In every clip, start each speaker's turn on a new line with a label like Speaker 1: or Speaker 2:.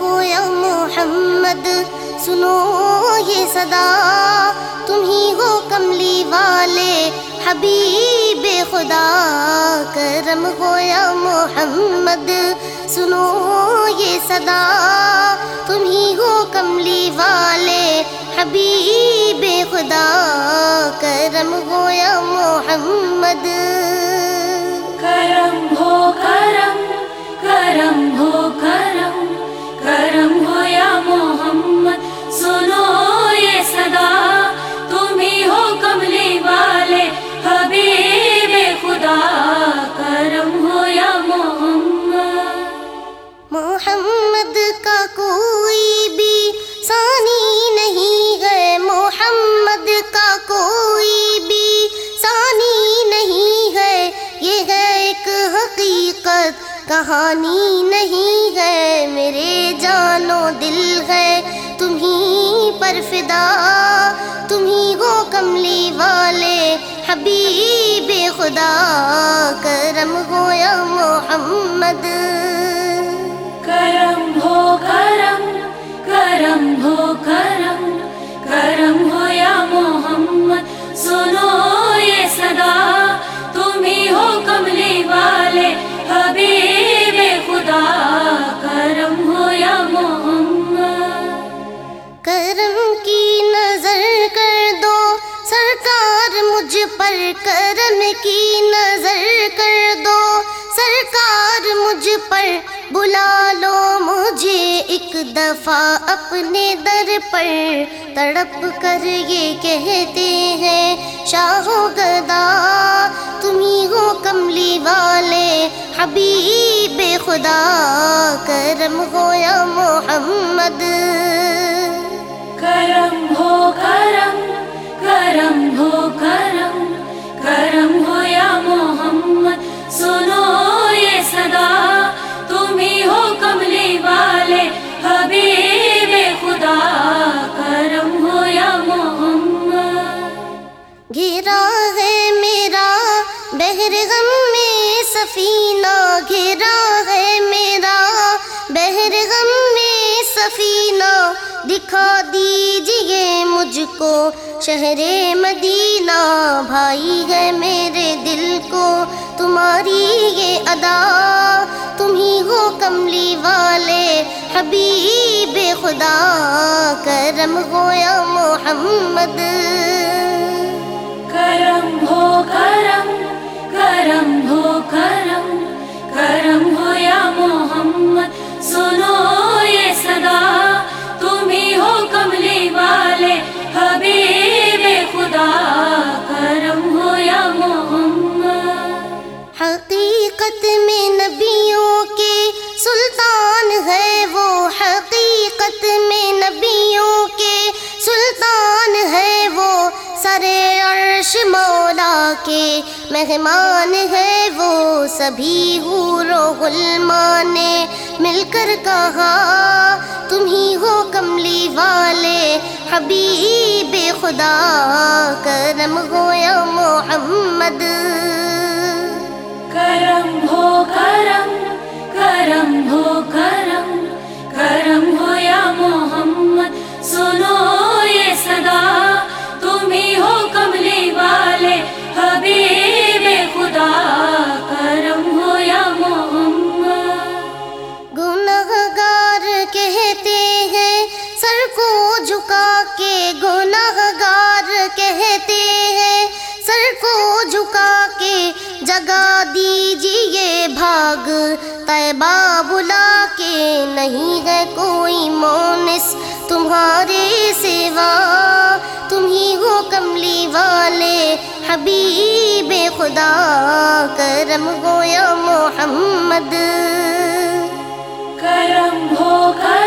Speaker 1: ہو یا محمد، سنو یہ صدا۔ تم ہی ہو کملی والے حبیب خدا۔ کرم ہو یا محمد، سنو یہ صدا۔ تم ہی ہو کملی والے حبیب خدا۔ کرم ہو یا محمد۔
Speaker 2: کرم ہو کرم کرم ہو کرم
Speaker 1: پر فدا۔ تم ہی ہو کملی والے حبیب خدا۔ کرم ہو یا محمد۔
Speaker 2: کرم ہو کرم کرم ہو کرم کرم ہو یا محمد۔ سنو یہ صدا تم ہی ہو کملی والے حبیب خدا۔ کرم ہو یا محمد۔
Speaker 1: کرم مجھ پر کرم کی نظر کر دو۔ سرکار مجھ پر، بلا لو مجھے ایک دفعہ اپنے در پر۔ تڑپ کر یہ کہتے ہیں، شاہ گدا، تم ہی ہو کملی والے۔ حبیب خدا، کرم ہو یا محمد۔
Speaker 2: کرم ہو، کرم کرم ہو کرم کرم ہو یا محمد، سنو یہ صدا تم ہی ہو کملی والے حبیب خدا، کرم ہو یا محمد۔
Speaker 1: گھرا ہے میرا بحر غم میں سفینہ، گھرا ہے میرا بحر غم میں سفینہ۔ دکھا دیجیے مجھ کو شہر مدینہ، بھائی ہے میرے دل کو۔ تمہاری یہ ادا، تم ہی ہو کملی والے۔ حبیب خدا، کرم ہو یا محمد۔
Speaker 2: کرم ہو کرم کرم
Speaker 1: میں نبیوں کے سلطان ہے وہ سرے عرش مولا کے مہمان ہے وہ۔ سبھی حور و غلما نے مل کر کہا، تم ہی ہو کملی والے حبیب خدا، کرم ہو یا محمد۔
Speaker 2: کرم ہو کرم کرم ہو کرم کرم ہو سنو یہ صدا تم ہی ہو کملی والے حبیب خدا، کرم ہو یا محمد؟
Speaker 1: گناہ گار کہتے ہیں، سر کو جھکا کے گناہ گار کہتے ہیں سر کو جھکا کے جگا دیجیے بھاگ۔ طیبہ بلا کے نہیں ہے کوئی مونس تمہارے سوا۔ تم ہی ہو کملی والے حبیب خدا۔ کرم ہو یا محمد۔
Speaker 2: کرم ہو کرم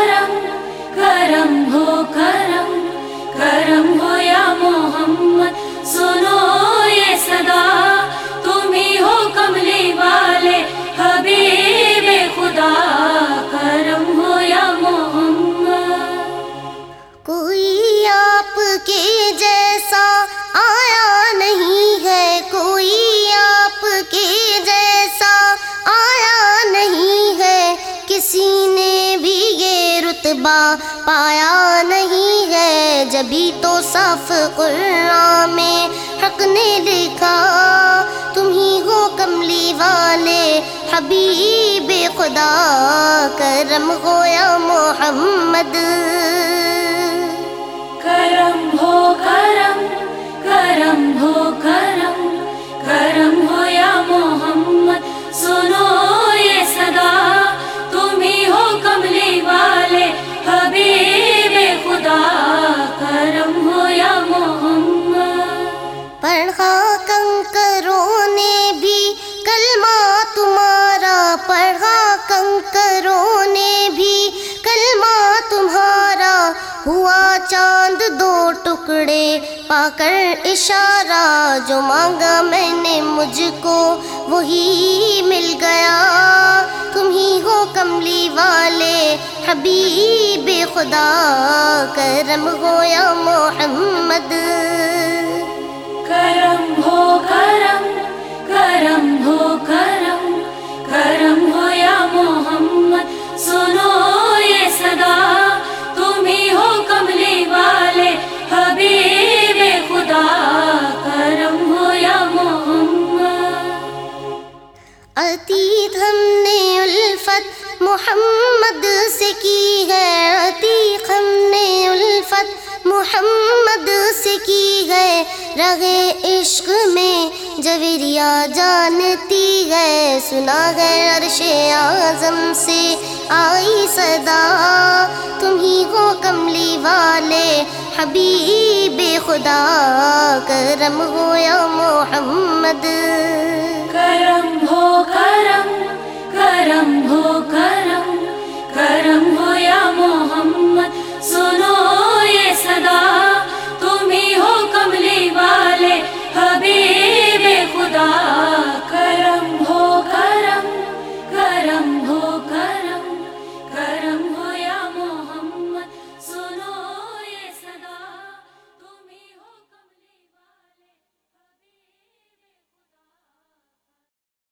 Speaker 1: کے جیسا آیا نہیں ہے کوئی، آپ کے جیسا آیا نہیں ہے۔ کسی نے بھی یہ رتبہ پایا نہیں ہے۔ جبھی تو صاف قرآن میں حق نے لکھا، تم ہی ہو کملی والے حبیب خدا۔ کرم ہو یا محمد۔
Speaker 2: ہو کرم کرم ہو یا محمد سنو یہ صدا تم ہی ہو کملی والے حبیب خدا کرم ہو یا محمد
Speaker 1: پڑھا کنکروں نے بھی کلمہ تمہارا پڑھا کنکروں نے بھی کلمہ تمہارا ہوا چاند دو ٹکڑے پا کر اشارہ جو مانگا میں نے مجھ کو، وہی مل گیا۔ تم ہی ہو کملی والے حبیب خدا، کرم ہو یا محمد۔
Speaker 2: کرم ہو کرم کرم ہو کرم کرم محمد
Speaker 1: سے کی ہے عتیق ہم نے الفت۔ محمد سے کی ہے رگے عشق میں جویریا جانتی ہے۔ سنا ہے عرش اعظم سے آئی صدا۔ تم ہی ہو کملی والے حبیب خدا۔ کرم ہو یا محمد۔
Speaker 2: کرم ہو کرم کرم